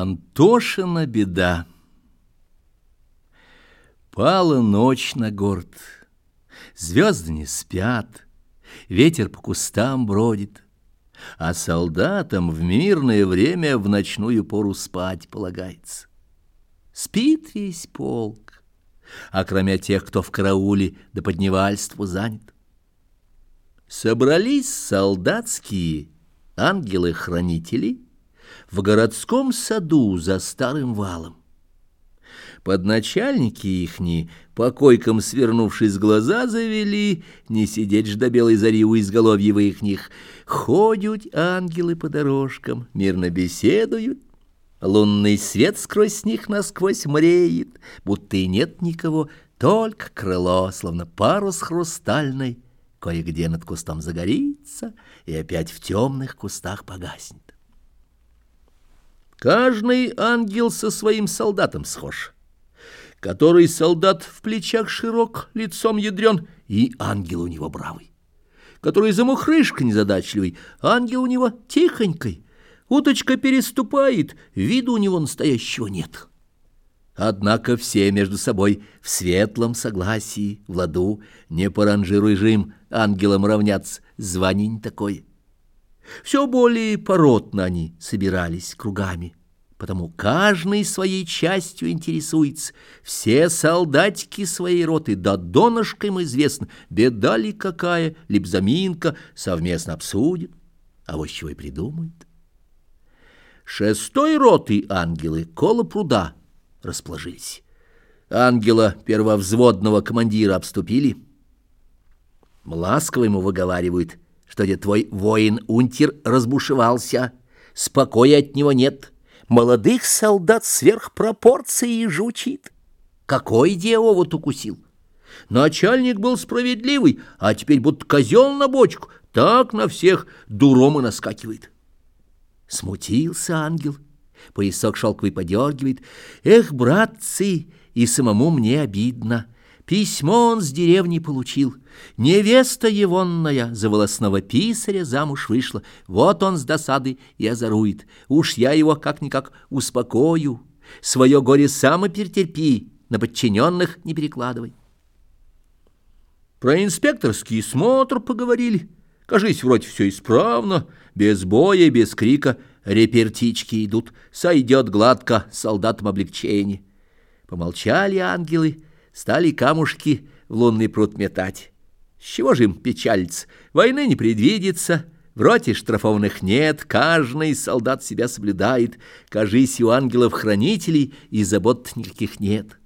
Антошина беда. Пала ночь на город, звезды не спят, ветер по кустам бродит, а солдатам в мирное время в ночную пору спать полагается. Спит весь полк, а кроме тех, кто в карауле да подневальству занят. Собрались солдатские ангелы-хранители — в городском саду за старым валом. Подначальники ихни, по койкам свернувшись глаза завели, не сидеть ж до белой зари у изголовьев ихних. Ходят ангелы по дорожкам, мирно беседуют, лунный свет сквозь них насквозь мреет, будто и нет никого, только крыло, словно парус хрустальный, кое-где над кустом загорится и опять в темных кустах погаснет. Каждый ангел со своим солдатом схож. Который солдат в плечах широк, лицом ядрен, и ангел у него бравый. Который замухрышка незадачливый, ангел у него тихонькой. Уточка переступает, виду у него настоящего нет. Однако все между собой в светлом согласии, в ладу, не по ранжируй ангелам равняться, звание не такое. Все более поротно они собирались кругами, потому каждый своей частью интересуется. Все солдатики своей роты, да донышко им известно, беда ли какая, либо заминка, совместно обсудят, а вот чего и придумают. Шестой роты ангелы коло пруда расположились. Ангела первовзводного командира обступили. Ласково ему выговаривают — что где твой воин-унтер разбушевался, спокоя от него нет, молодых солдат сверх пропорции жучит. Какой вот укусил? Начальник был справедливый, а теперь будто козел на бочку, так на всех дуром и наскакивает. Смутился ангел, поясок шелковый подергивает. Эх, братцы, и самому мне обидно. Письмо он с деревни получил. Невеста егонная за волосного писаря замуж вышла. Вот он с досады и озорует. Уж я его как-никак успокою. Свое горе сам и перетерпи, на подчиненных не перекладывай. Про инспекторский смотр поговорили. Кажись, вроде все исправно, без боя, без крика. Репертички идут, сойдет гладко солдатам облегчение. Помолчали ангелы, стали камушки в лунный пруд метать. С чего же им печалиться? Войны не предвидится, в роте штрафованных нет, каждый солдат себя соблюдает, кажись, у ангелов-хранителей и забот никаких нет.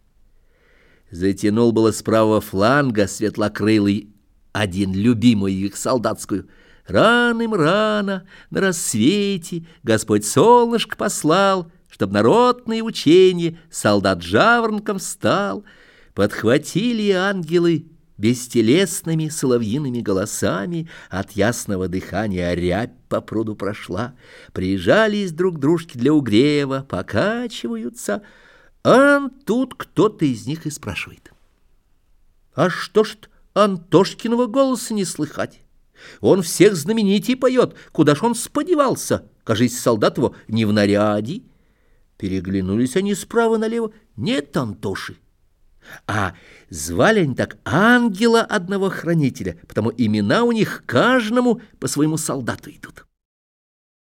Затянул было с правого фланга светлокрылый один любимую их солдатскую. Раным рано, на рассвете, Господь солнышко послал, Чтоб народные учения солдат жаворонком стал — Подхватили ангелы бестелесными соловьиными голосами, От ясного дыхания рябь по пруду прошла, Прижались друг к дружке для угрева, покачиваются, А тут кто-то из них и спрашивает. А что ж Антошкиного голоса не слыхать? Он всех знаменитей поет, куда ж он сподевался? Кажись, солдат его не в наряде. Переглянулись они справа налево, нет Антоши. А звали они так ангела одного хранителя, потому имена у них каждому по своему солдату идут.